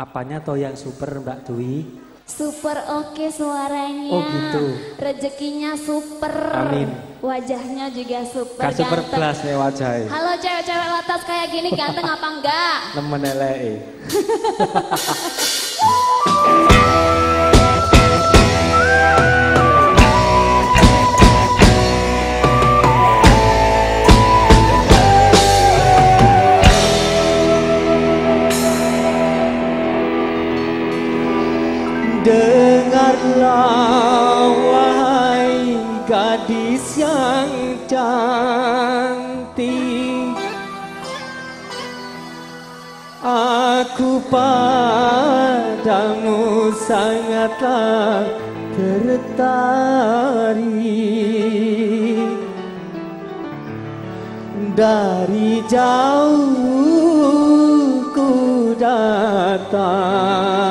Apanya toh yang super Mbak Dwi? Super oke suaranya. Oh, gitu. Rezekinya super. Amin. Wajahnya juga super Gak super plus nih wajahnya. Halo cewek-cewek latas kayak gini ganteng apa enggak? Nemen eleke. Dengarlah wahai gadis yang cantik. Aku padamu sangatlah tertarik. Dari jauh ku datang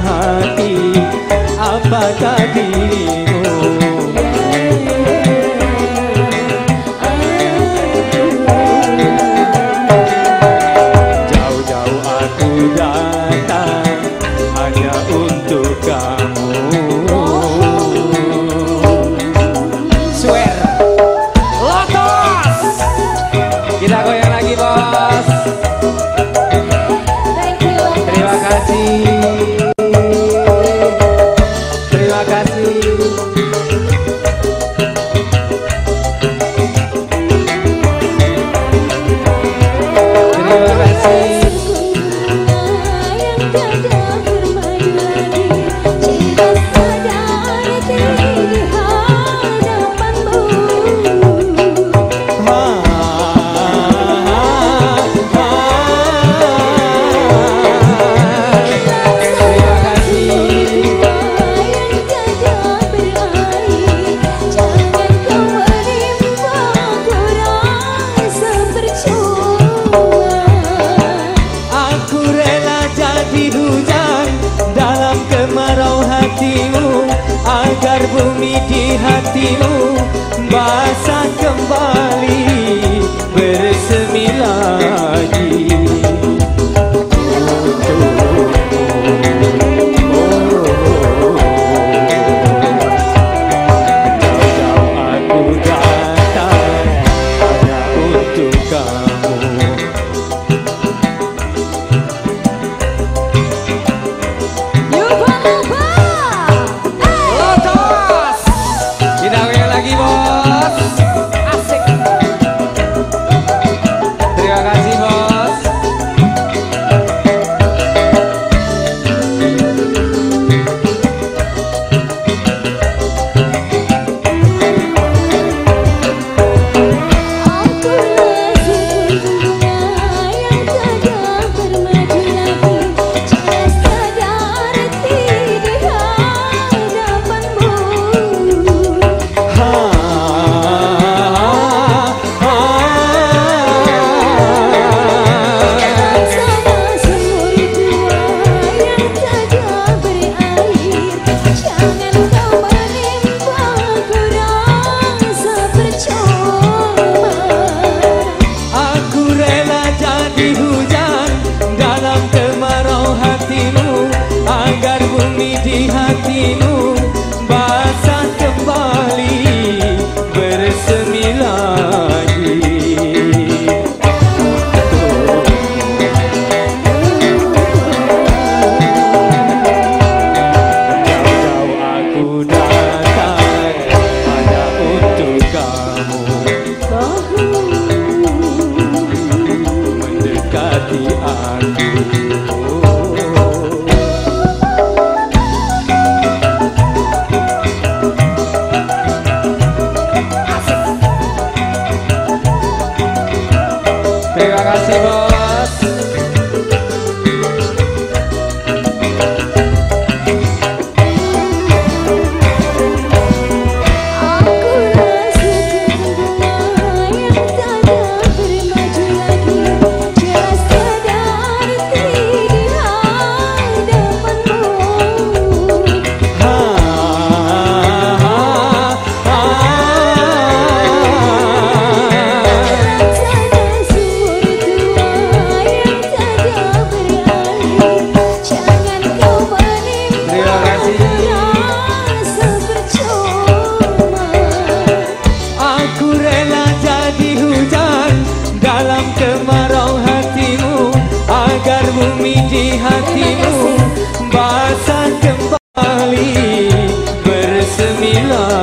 hati Apakah dirimu? Agar bumi di hatimu basah kembali hatimu basah kembali bersemi Terima bos Love.